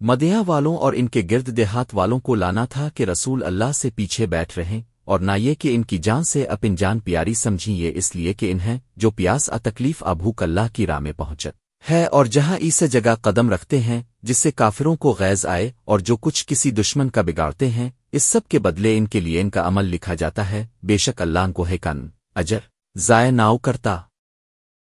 مدیہ والوں اور ان کے گرد دیہات والوں کو لانا تھا کہ رسول اللہ سے پیچھے بیٹھ رہیں اور نہ یہ کہ ان کی جان سے اپن جان پیاری سمجھی یہ اس لیے کہ انہیں جو پیاس ا تکلیف ابھوک اللہ کی راہ میں پہنچت ہے اور جہاں اسے جگہ قدم رکھتے ہیں جس سے کافروں کو غیظ آئے اور جو کچھ کسی دشمن کا بگاڑتے ہیں، اس سب کے بدلے ان کے لیے ان کا عمل لکھا جاتا ہے، بے شک اللہ کو ہے کن، اجر ضائع ناؤ کرتا۔